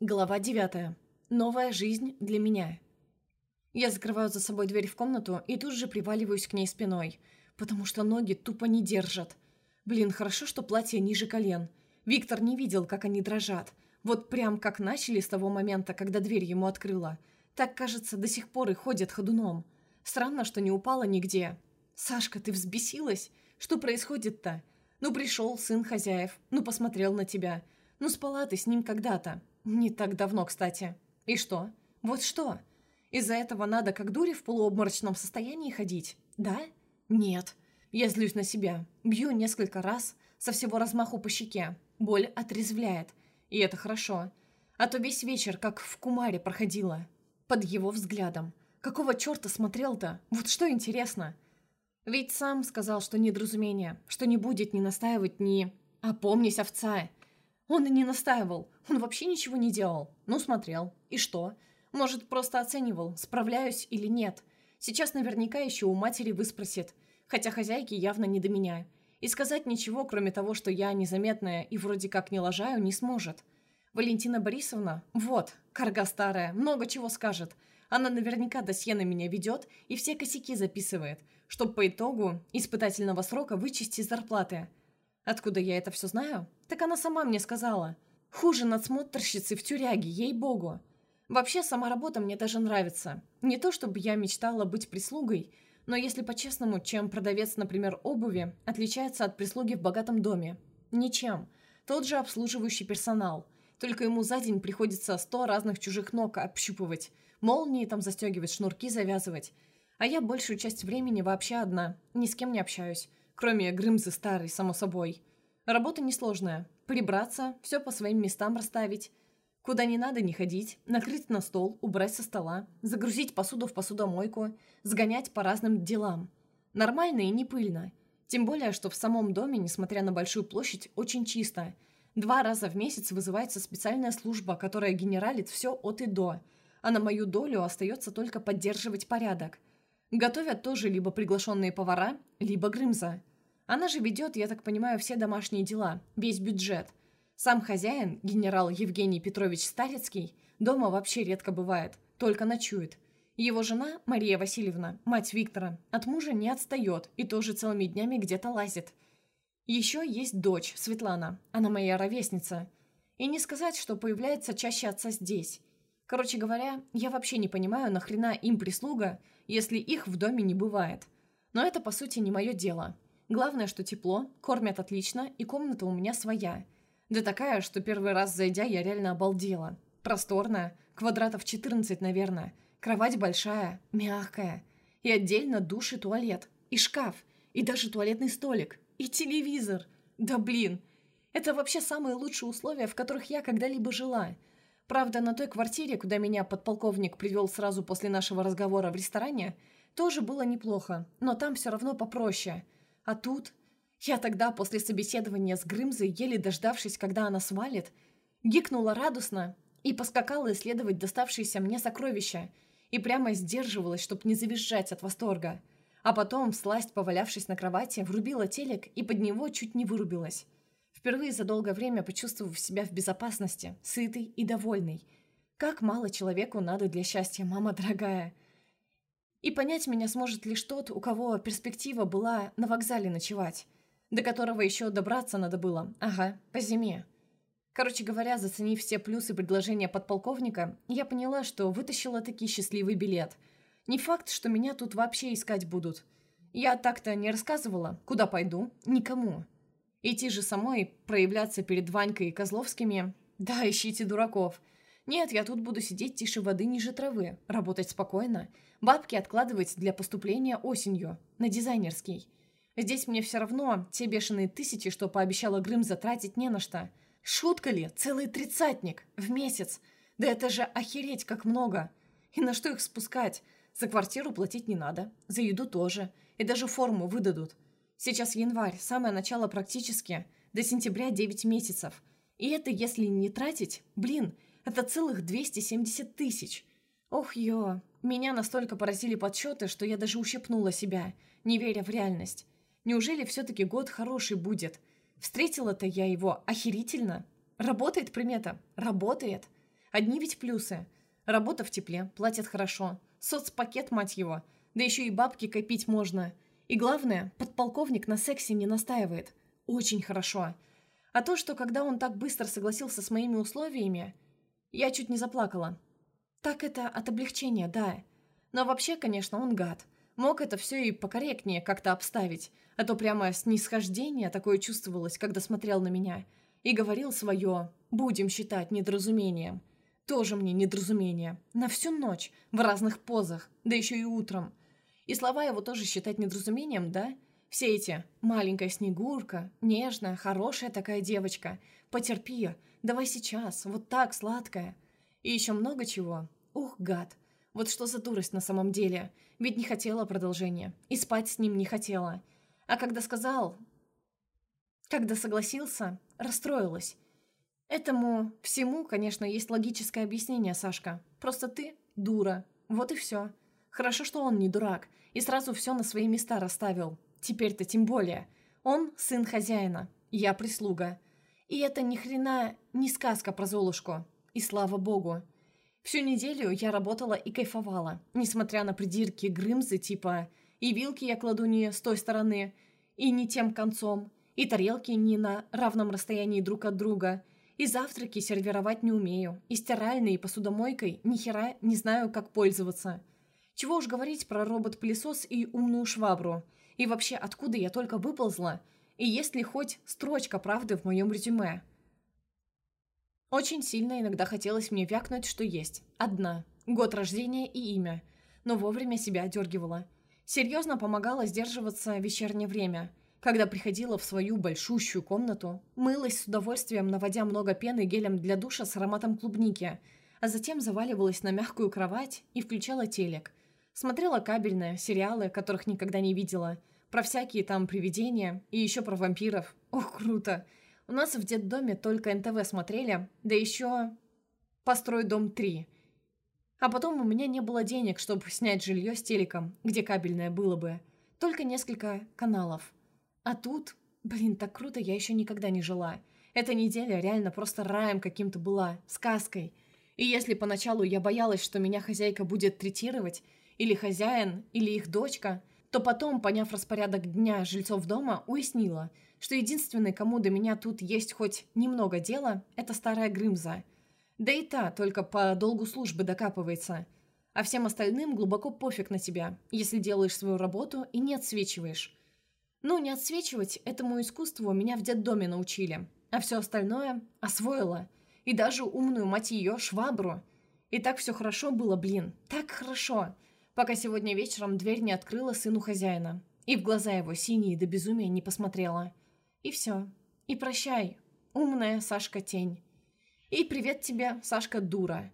Глава 9. Новая жизнь для меня. Я закрываю за собой дверь в комнату и тут же приваливаюсь к ней спиной, потому что ноги тупо не держат. Блин, хорошо, что платье ниже колен. Виктор не видел, как они дрожат. Вот прям как начали с того момента, когда дверь ему открыла. Так, кажется, до сих пор и ходят ходуном. Странно, что не упала нигде. «Сашка, ты взбесилась? Что происходит-то? Ну, пришел сын хозяев, ну, посмотрел на тебя. Ну, спала ты с ним когда-то. Не так давно, кстати. И что? Вот что? Из-за этого надо как дури в полуобморочном состоянии ходить? Да? Нет. Я злюсь на себя. Бью несколько раз, со всего размаху по щеке. Боль отрезвляет. И это хорошо. А то весь вечер как в кумаре проходила. Под его взглядом. Какого черта смотрел-то? Вот что интересно? Ведь сам сказал, что недоразумение, что не будет ни настаивать, ни... Опомнись, овца! Он и не настаивал. Он вообще ничего не делал. Ну, смотрел. И что? Может, просто оценивал, справляюсь или нет. Сейчас наверняка еще у матери выспросит. Хотя хозяйки явно не до меня. И сказать ничего, кроме того, что я незаметная и вроде как не лажаю, не сможет. Валентина Борисовна, вот, карга старая, много чего скажет. Она наверняка досье на меня ведет и все косяки записывает, чтобы по итогу испытательного срока вычесть из зарплаты. Откуда я это все знаю? Так она сама мне сказала. Хуже надсмотрщицы в тюряге, ей-богу. Вообще, сама работа мне даже нравится. Не то, чтобы я мечтала быть прислугой, но если по-честному, чем продавец, например, обуви, отличается от прислуги в богатом доме? Ничем. Тот же обслуживающий персонал. Только ему за день приходится сто разных чужих ног общупывать, молнии там застегивать, шнурки завязывать. А я большую часть времени вообще одна, ни с кем не общаюсь. Кроме Грымзы старой, само собой. Работа несложная. Прибраться, все по своим местам расставить. Куда не надо не ходить, накрыть на стол, убрать со стола, загрузить посуду в посудомойку, сгонять по разным делам. Нормально и не пыльно. Тем более, что в самом доме, несмотря на большую площадь, очень чисто. Два раза в месяц вызывается специальная служба, которая генералит все от и до, а на мою долю остается только поддерживать порядок. Готовят тоже либо приглашенные повара, либо Грымза. Она же ведет, я так понимаю, все домашние дела, весь бюджет. Сам хозяин, генерал Евгений Петрович Старецкий, дома вообще редко бывает, только ночует. Его жена, Мария Васильевна, мать Виктора, от мужа не отстает и тоже целыми днями где-то лазит. Еще есть дочь, Светлана, она моя ровесница. И не сказать, что появляется чаще отца здесь. Короче говоря, я вообще не понимаю, нахрена им прислуга, если их в доме не бывает. Но это, по сути, не мое дело. Главное, что тепло, кормят отлично, и комната у меня своя. Да такая, что первый раз зайдя, я реально обалдела. Просторная, квадратов 14, наверное. Кровать большая, мягкая. И отдельно душ и туалет. И шкаф. И даже туалетный столик. И телевизор. Да блин. Это вообще самые лучшие условия, в которых я когда-либо жила. Правда, на той квартире, куда меня подполковник привел сразу после нашего разговора в ресторане, тоже было неплохо, но там все равно попроще. А тут... Я тогда, после собеседования с Грымзой, еле дождавшись, когда она свалит, гикнула радостно и поскакала исследовать доставшиеся мне сокровища и прямо сдерживалась, чтоб не завизжать от восторга. А потом, всласть повалявшись на кровати, врубила телек и под него чуть не вырубилась. Впервые за долгое время почувствовав себя в безопасности, сытый и довольный. Как мало человеку надо для счастья, мама дорогая. И понять меня сможет лишь тот, у кого перспектива была на вокзале ночевать, до которого еще добраться надо было, ага, по зиме. Короче говоря, заценив все плюсы предложения подполковника, я поняла, что вытащила таки счастливый билет. Не факт, что меня тут вообще искать будут. Я так-то не рассказывала, куда пойду, никому. Идти же самой, проявляться перед Ванькой и Козловскими? Да, ищите дураков. Нет, я тут буду сидеть тише воды ниже травы, работать спокойно, бабки откладывать для поступления осенью, на дизайнерский. Здесь мне все равно те бешеные тысячи, что пообещала Грым затратить не на что. Шутка ли? Целый тридцатник в месяц. Да это же охереть как много. И на что их спускать? За квартиру платить не надо, за еду тоже, и даже форму выдадут. Сейчас январь, самое начало практически, до сентября 9 месяцев. И это если не тратить, блин, это целых 270 тысяч. Ох, ё, меня настолько поразили подсчеты, что я даже ущипнула себя, не веря в реальность. Неужели все-таки год хороший будет? Встретила-то я его охерительно. Работает примета? Работает. Одни ведь плюсы. Работа в тепле, платят хорошо. Соцпакет, мать его. Да еще и бабки копить можно. И главное, подполковник на сексе не настаивает. Очень хорошо. А то, что когда он так быстро согласился с моими условиями, я чуть не заплакала. Так это от облегчения, да. Но вообще, конечно, он гад. Мог это все и покорректнее как-то обставить, а то прямо снисхождение такое чувствовалось, когда смотрел на меня. И говорил свое «будем считать недоразумением». Тоже мне недоразумение. На всю ночь, в разных позах, да еще и утром. И слова его тоже считать недоразумением, да? Все эти «маленькая снегурка», «нежная», «хорошая такая девочка», «потерпи», «давай сейчас», «вот так, сладкая». И еще много чего. Ух, гад. Вот что за дурость на самом деле. Ведь не хотела продолжения. И спать с ним не хотела. А когда сказал... Когда согласился, расстроилась. Этому всему, конечно, есть логическое объяснение, Сашка. Просто ты дура. Вот и все. Хорошо, что он не дурак. И сразу все на свои места расставил. Теперь-то тем более. Он сын хозяина. Я прислуга. И это ни хрена не сказка про Золушку. И слава богу. Всю неделю я работала и кайфовала, несмотря на придирки Грымзы типа «и вилки я кладу не с той стороны, и не тем концом, и тарелки не на равном расстоянии друг от друга, и завтраки сервировать не умею, и стиральной и посудомойкой ни хера не знаю, как пользоваться. Чего уж говорить про робот-пылесос и умную швабру. И вообще, откуда я только выползла? И есть ли хоть строчка правды в моем резюме?» Очень сильно иногда хотелось мне вякнуть, что есть. Одна. Год рождения и имя. Но вовремя себя одергивала. Серьезно помогала сдерживаться вечернее время. Когда приходила в свою большущую комнату, мылась с удовольствием, наводя много пены гелем для душа с ароматом клубники, а затем заваливалась на мягкую кровать и включала телек. Смотрела кабельные, сериалы, которых никогда не видела, про всякие там привидения и еще про вампиров. Ох, круто! У нас в детдоме только НТВ смотрели, да еще «Построй дом 3». А потом у меня не было денег, чтобы снять жилье с телеком, где кабельное было бы. Только несколько каналов. А тут, блин, так круто я еще никогда не жила. Эта неделя реально просто раем каким-то была, сказкой. И если поначалу я боялась, что меня хозяйка будет третировать, или хозяин, или их дочка, то потом, поняв распорядок дня жильцов дома, уяснила – что единственный, кому до меня тут есть хоть немного дела, это старая Грымза. Да и та только по долгу службы докапывается. А всем остальным глубоко пофиг на тебя, если делаешь свою работу и не отсвечиваешь. Ну, не отсвечивать этому искусству меня в детдоме научили, а все остальное освоила. И даже умную, мать ее, швабру. И так все хорошо было, блин, так хорошо, пока сегодня вечером дверь не открыла сыну хозяина. И в глаза его синие до безумия не посмотрела. И все. И прощай, умная Сашка-тень. И привет тебе, Сашка-дура.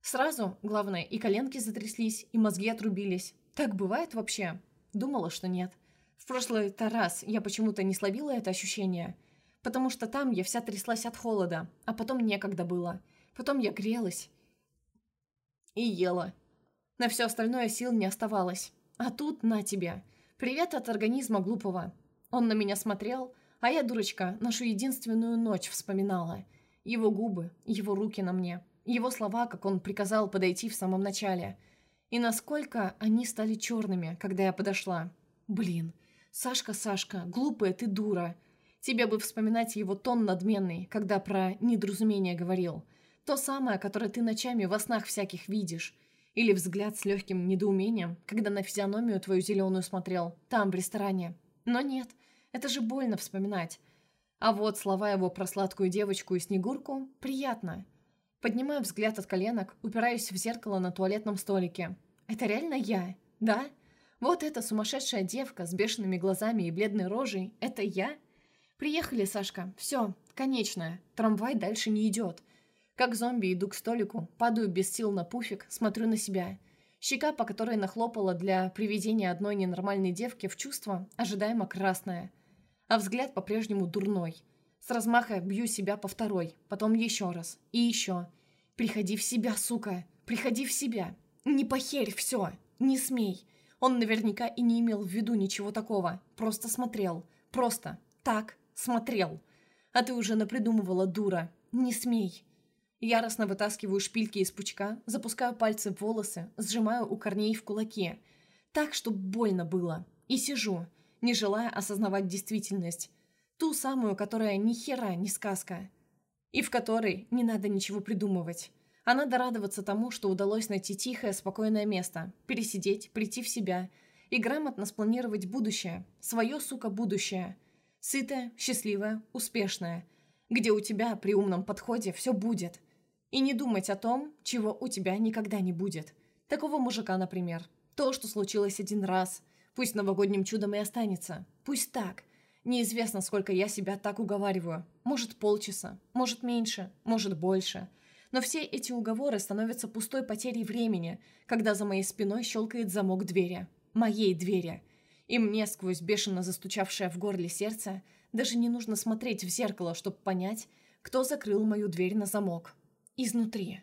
Сразу, главное, и коленки затряслись, и мозги отрубились. Так бывает вообще? Думала, что нет. В прошлый-то раз я почему-то не словила это ощущение, потому что там я вся тряслась от холода, а потом некогда было. Потом я грелась и ела. На все остальное сил не оставалось. А тут на тебе. Привет от организма глупого. Он на меня смотрел, а я, дурочка, нашу единственную ночь вспоминала. Его губы, его руки на мне, его слова, как он приказал подойти в самом начале. И насколько они стали черными, когда я подошла. Блин, Сашка, Сашка, глупая ты дура. Тебе бы вспоминать его тон надменный, когда про недоразумение говорил. То самое, которое ты ночами во снах всяких видишь. Или взгляд с легким недоумением, когда на физиономию твою зеленую смотрел, там, в ресторане. Но нет, это же больно вспоминать. А вот слова его про сладкую девочку и Снегурку приятно. Поднимаю взгляд от коленок, упираюсь в зеркало на туалетном столике. Это реально я, да? Вот эта сумасшедшая девка с бешеными глазами и бледной рожей – это я? Приехали, Сашка. Все, конечное. Трамвай дальше не идет. Как зомби иду к столику, падаю без сил на пуфик, смотрю на себя. Щека, по которой нахлопала для приведения одной ненормальной девки в чувство, ожидаемо красная – а взгляд по-прежнему дурной. С размаха бью себя по второй, потом еще раз и еще. «Приходи в себя, сука! Приходи в себя! Не похерь все! Не смей!» Он наверняка и не имел в виду ничего такого. Просто смотрел. Просто. Так. Смотрел. А ты уже напридумывала, дура. Не смей. Яростно вытаскиваю шпильки из пучка, запускаю пальцы в волосы, сжимаю у корней в кулаке. Так, чтобы больно было. И сижу, не желая осознавать действительность. Ту самую, которая ни хера не сказка. И в которой не надо ничего придумывать. А надо радоваться тому, что удалось найти тихое, спокойное место, пересидеть, прийти в себя и грамотно спланировать будущее, свое, сука, будущее. Сытое, счастливое, успешное. Где у тебя при умном подходе все будет – и не думать о том, чего у тебя никогда не будет. Такого мужика, например. То, что случилось один раз. Пусть новогодним чудом и останется. Пусть так. Неизвестно, сколько я себя так уговариваю. Может, полчаса, может, меньше, может, больше. Но все эти уговоры становятся пустой потерей времени, когда за моей спиной щелкает замок двери. Моей двери. И мне, сквозь бешено застучавшее в горле сердце, даже не нужно смотреть в зеркало, чтобы понять, кто закрыл мою дверь на замок изнутри.